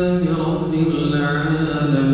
لله رب العالمين.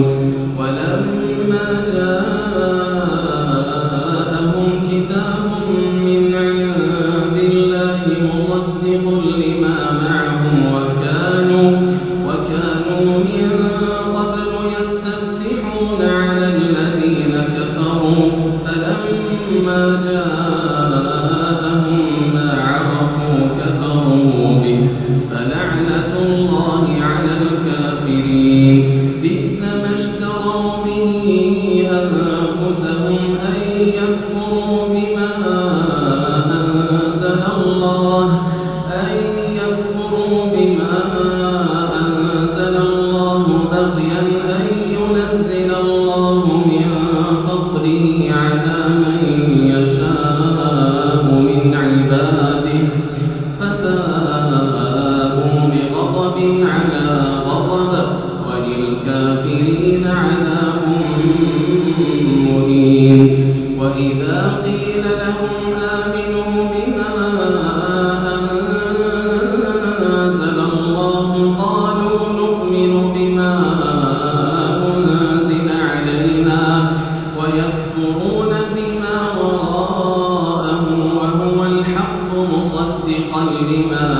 بما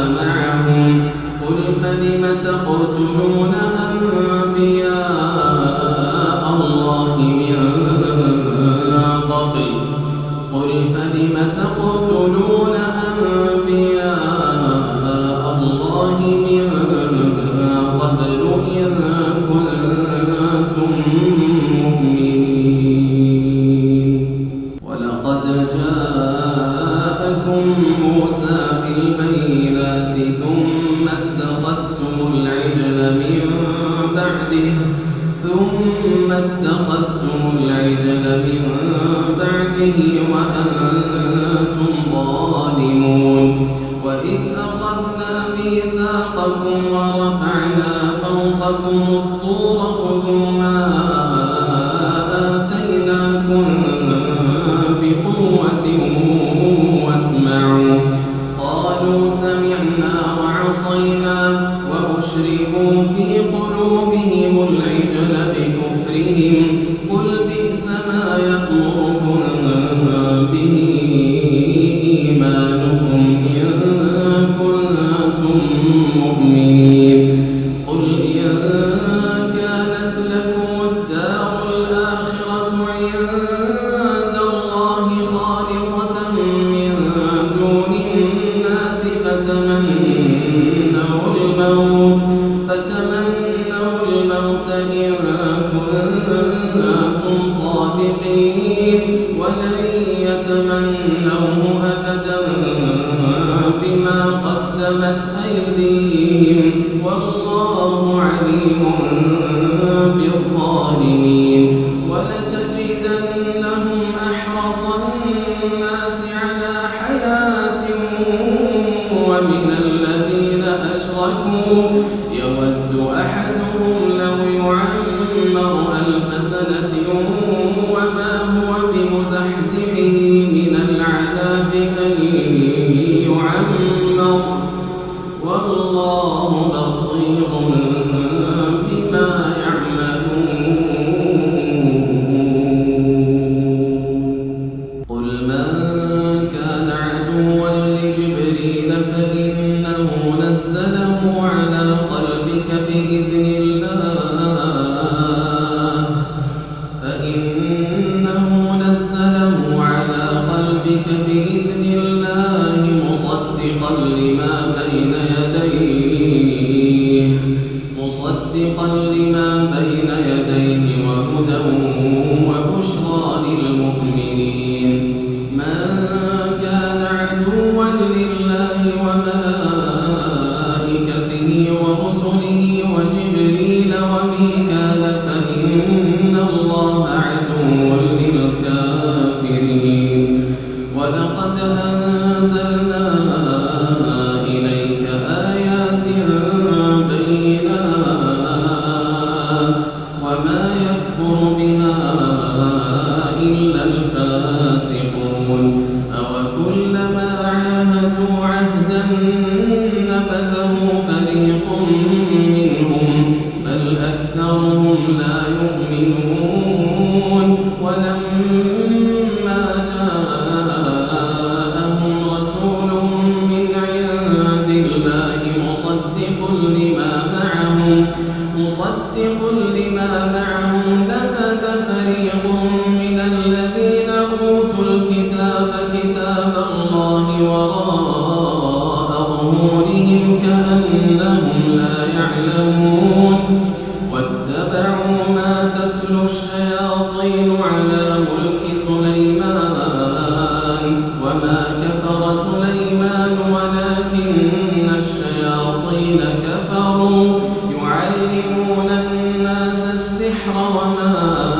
ولي ولا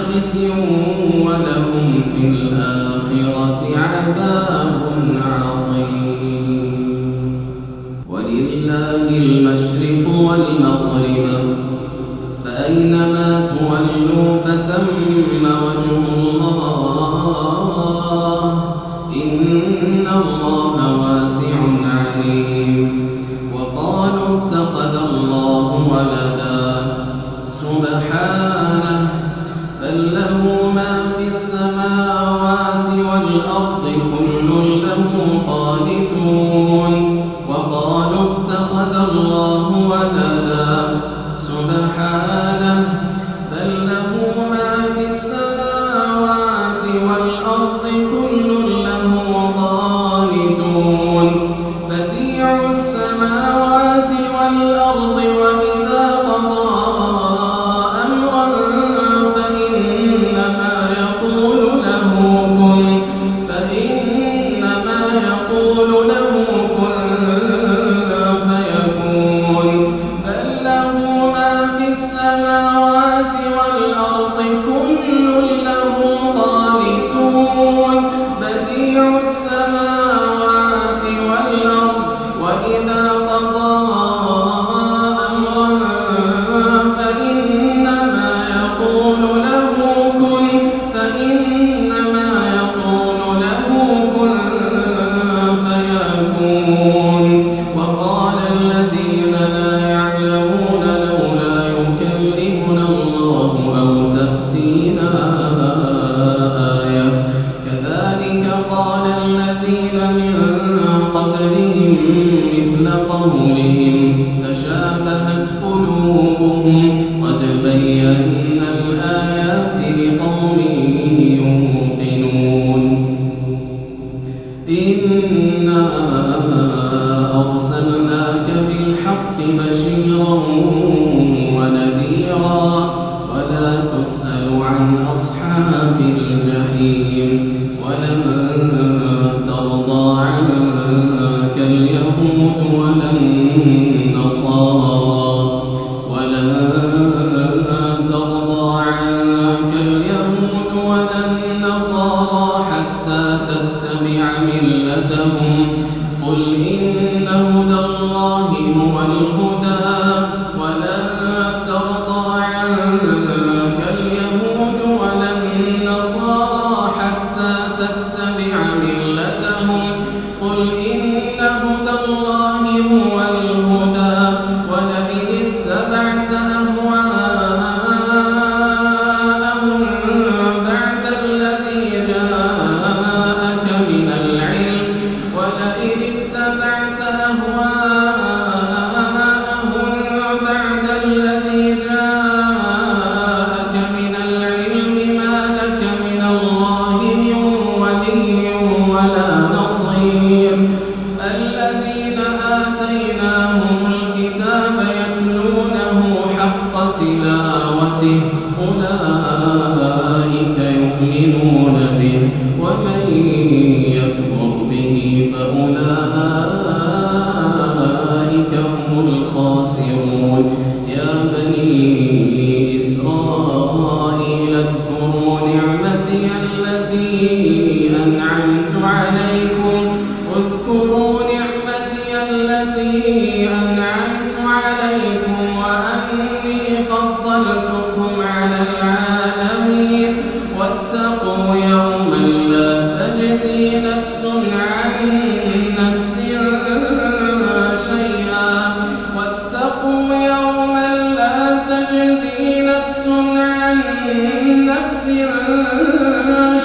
خزي ولهم في الآخرة عذاب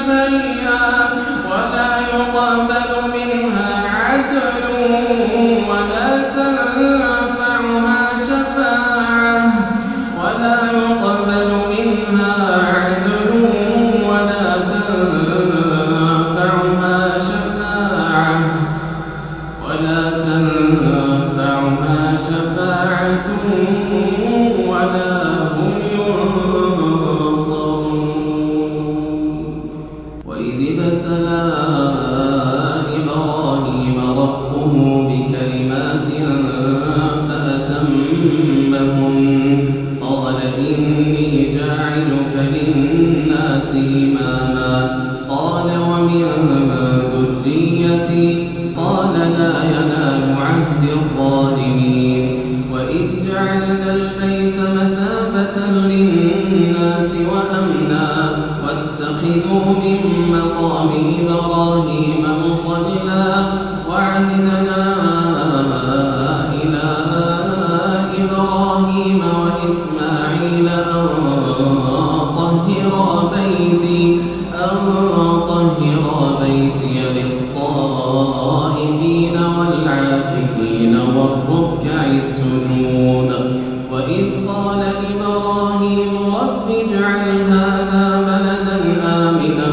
شيء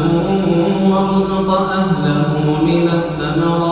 ولكم ما كسبتم ولا تسألون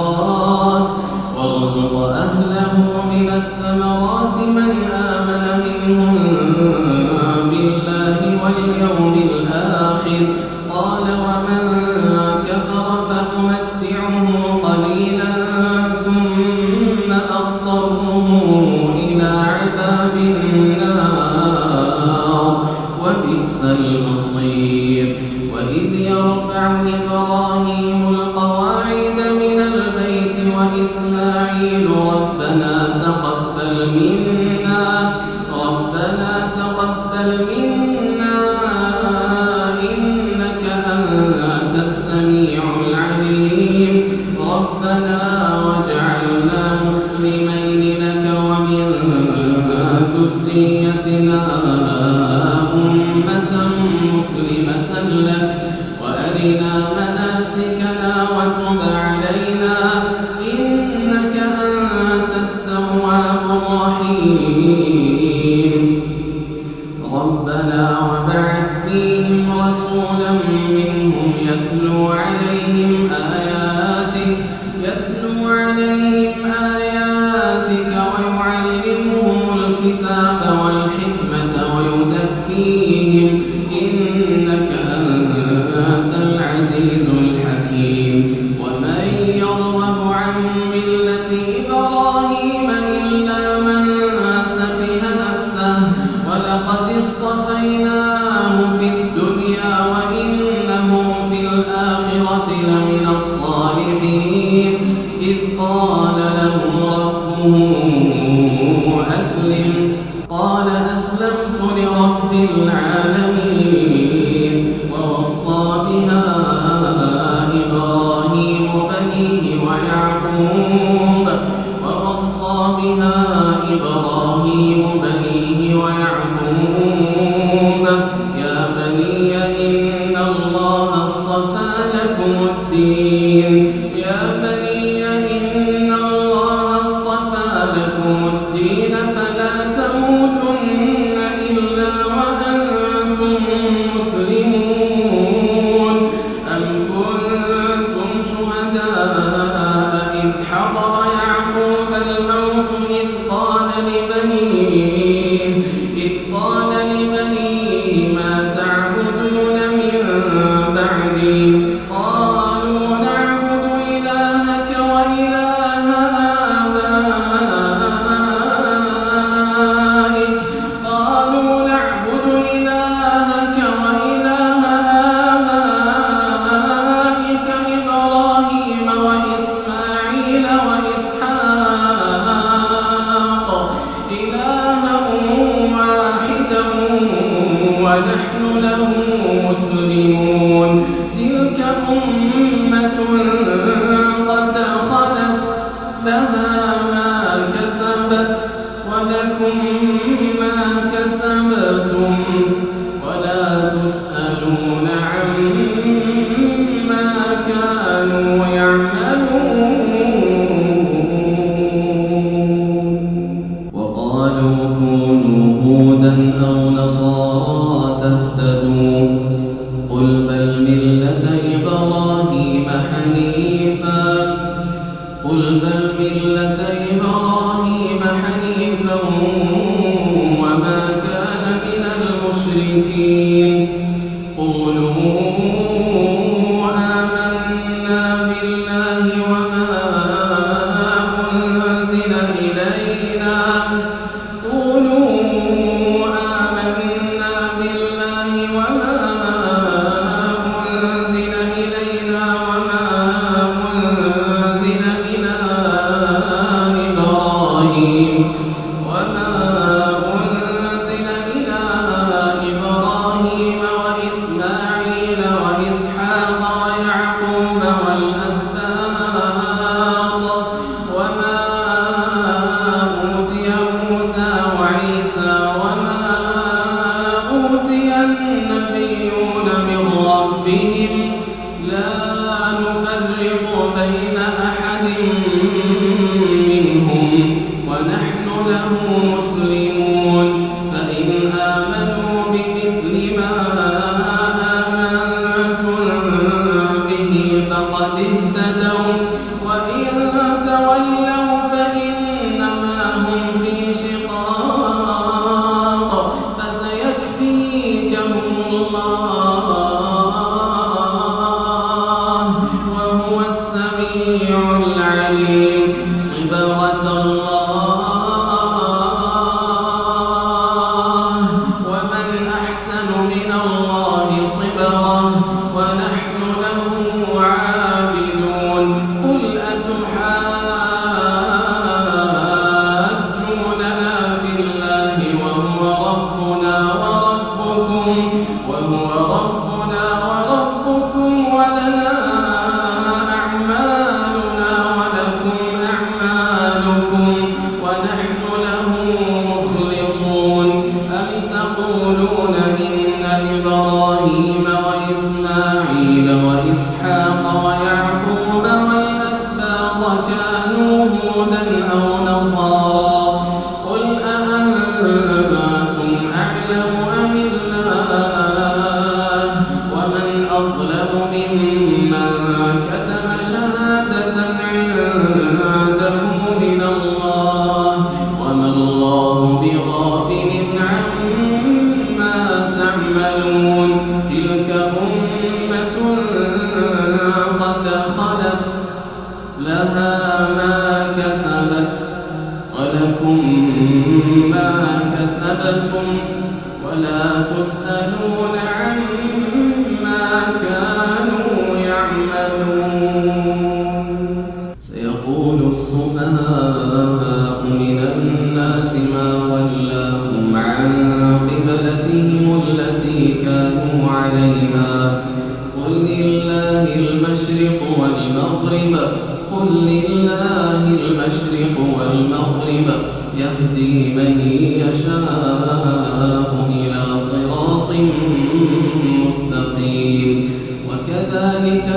أينما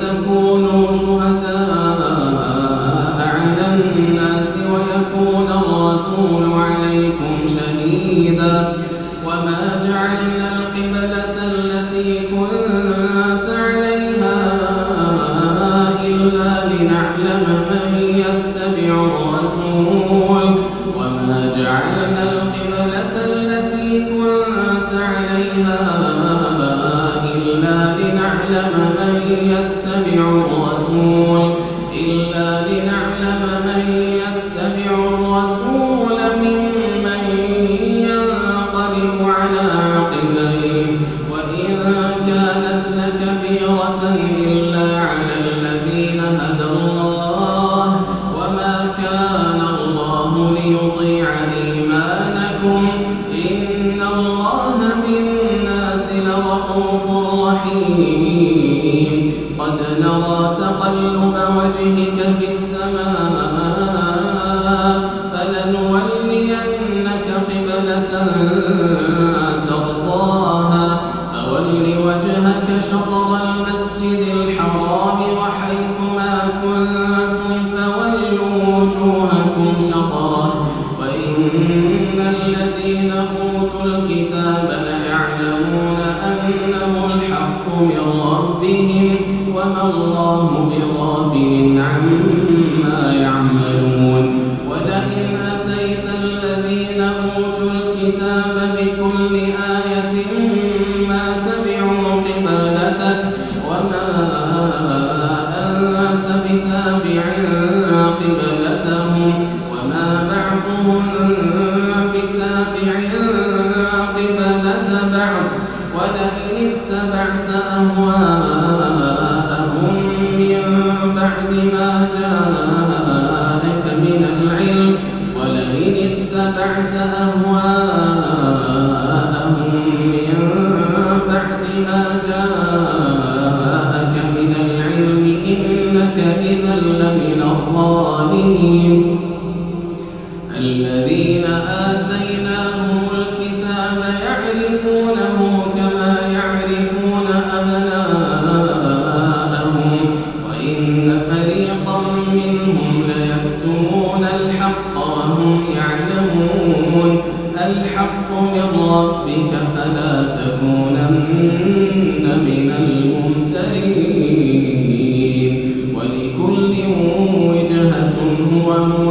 تكونوا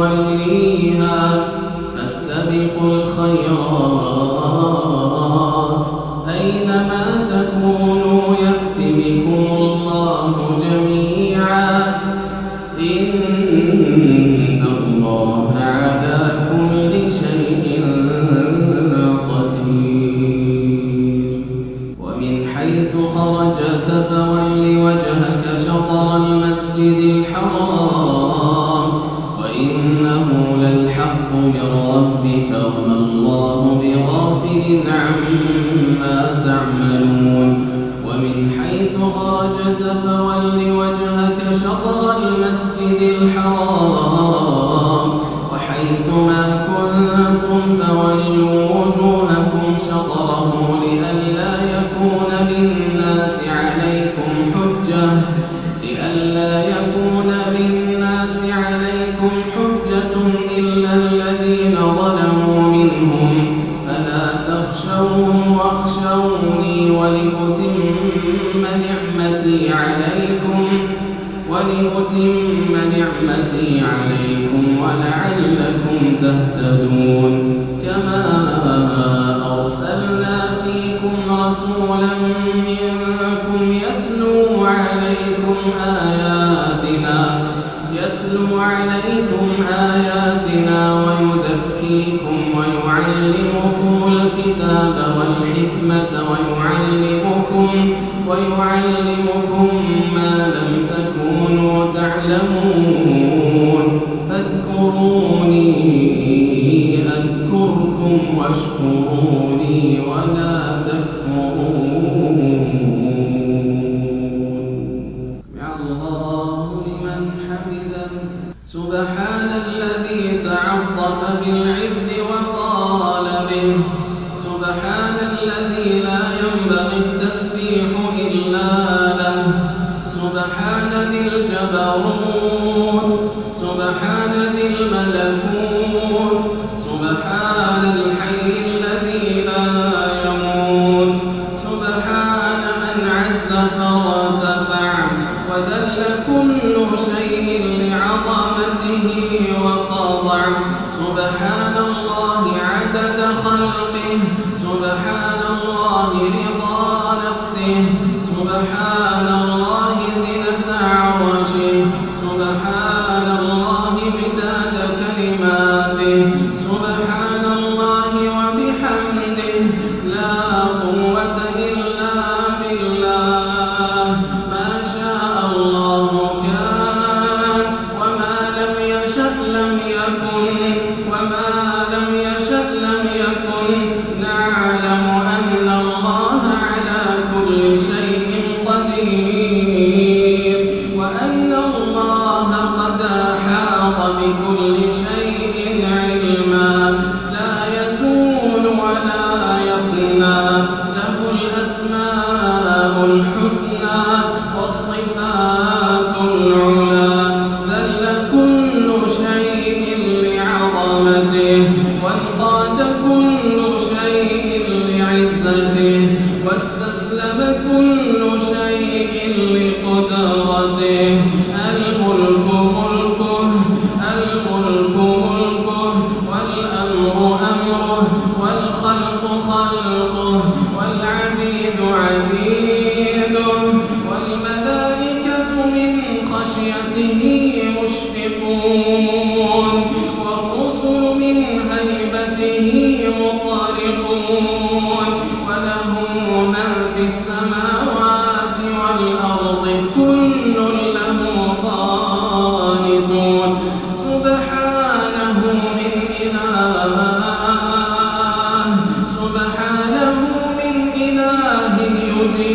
يأتي يتلو عليكم آياتنا ويزكيكم ويعلمكم الكتاب والحكمة ويعلمكم, ويعلمكم ما لم تكونوا تعلمون. فاذكروني أذكركم واشكروني ولا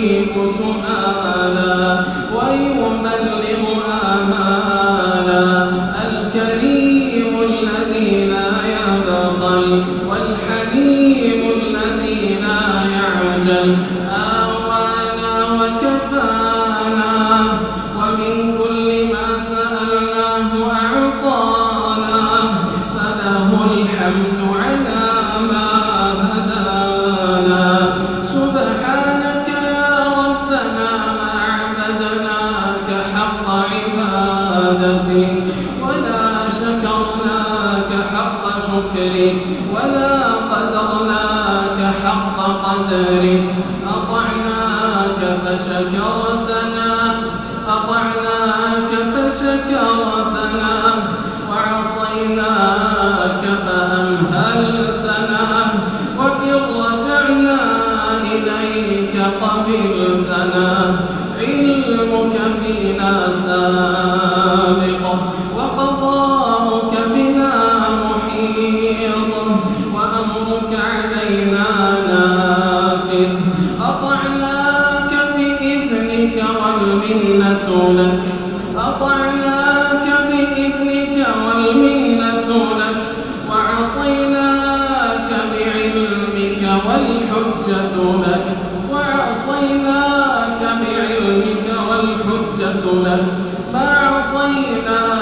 يذيق سؤالا ويملق قبلتنا علمك فينا سابق وقضاءك بنا محيط وأمرك علينا نافذ. أطعناك بإذنك والمنة لك. أطعناك بإذنك والمنة لك. وعصيناك بعلمك والحجة لك. لك ما عصيناك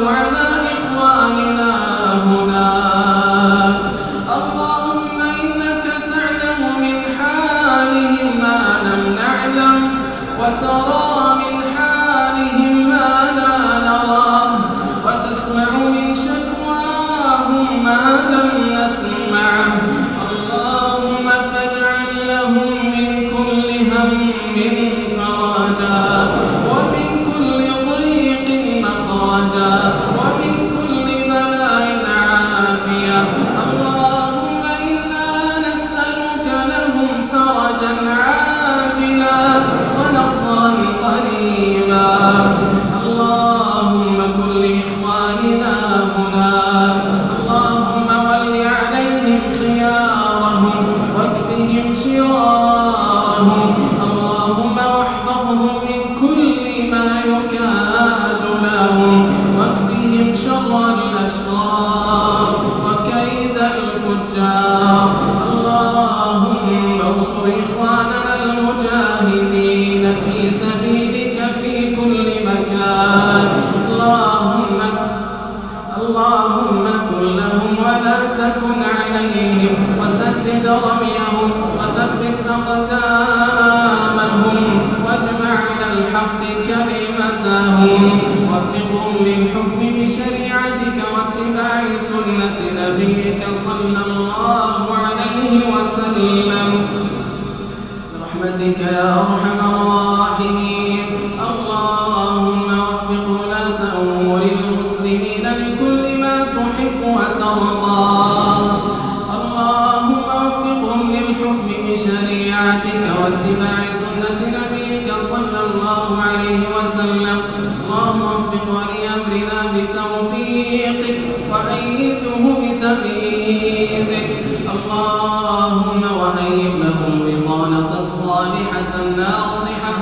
玩儿 أتاهم وفقهم للحكم بشريعتك واتباع سنة نبيك صلى الله عليه وسلم. برحمتك يا أرحم الراحمين. اللهم وفق ولاة أمور المسلمين لكل ما تحب وترضى. اللهم وفقهم للحكم بشريعتك واتباع بك اللهم وهيئ لهم بطانة صالحة ناصحة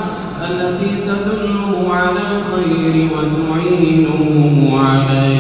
التي تدله على الخير وتعينه عليه